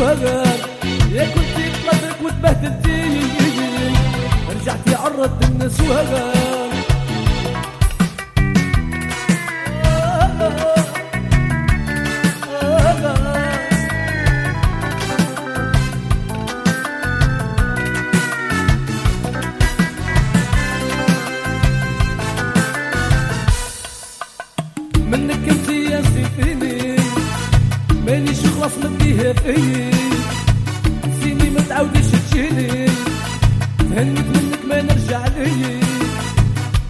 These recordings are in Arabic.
النسوان يا كنتي بقدرك وتبهدلتي رجعتي عرضت النسوان منك فيي سيني ما تعاوديش تجيني تهنيت منك ما نرجع لي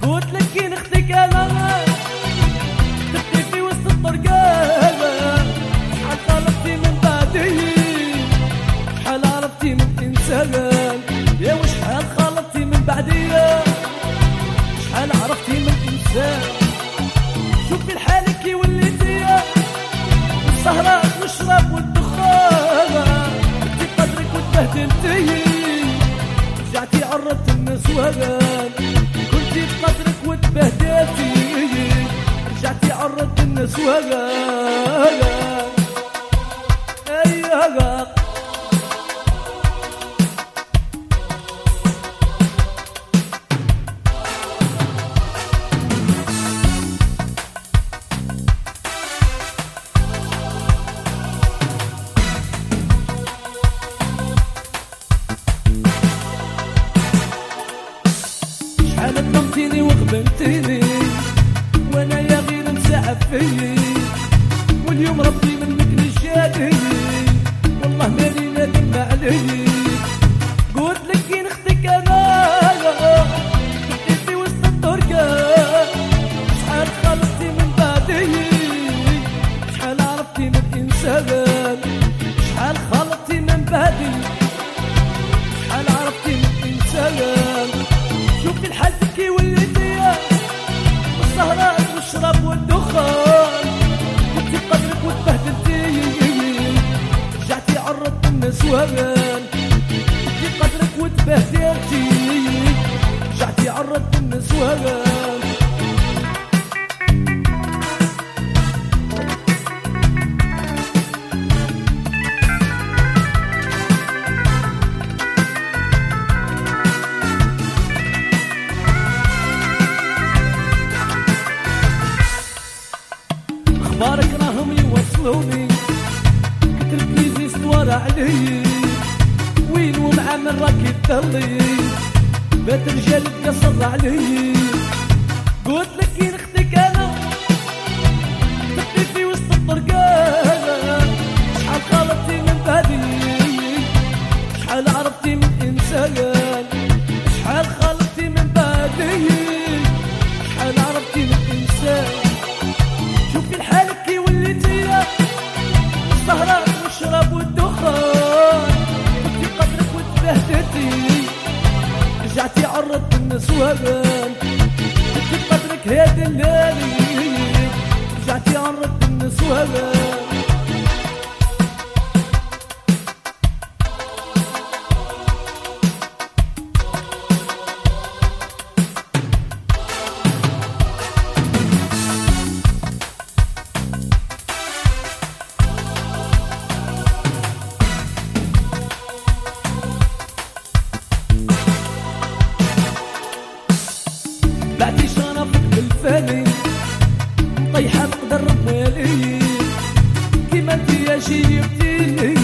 قلت لك كي نختك أنا رجعتي عرضت النسوان كنتي بقدرك وتبهدلتي. رجعتي عرضت النسوان أيوه شحال ظلمتيني وقبلتيني وأنا يا غير مساعد فيي واليوم ربي منك نشادي والله مالي نادم علي قلت لك كي نختك أنا في وسط الطرقان شحال خلصتي من بعدي. شحال عرفتي من إنسان. شحال خلطتي من بعدي. شحال عرفتي من إنسان. شوفي لحالتك كي وليتي السهرات والشراب والدخان كنتي بقدرك وتبهدلتي رجعتي عرضت النسوان أخبارك راهم يوصلوني. كتبت لي زي ستوار علي. وين ومع من راكي تضلي بات رجال قصر علي. قلت لك كي نختك أنا؟ تبقي في وسط الطرقان شحال خلطتي من بعدي شحال عرفتي من انسان النسوان كنتي قدرك يا دلالي رجعتي عرضت النسوان بعدي شرفك جيبتيني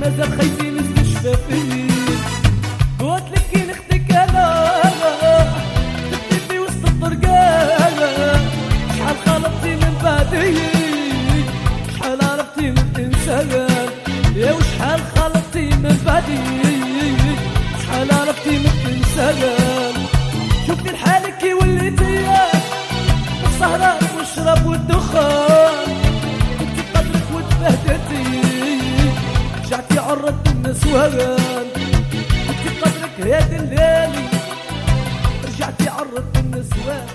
مازال خايفين استشفى فيني الناس وهيان أنت قدرك الليالي رجعتي عرضت النسوان.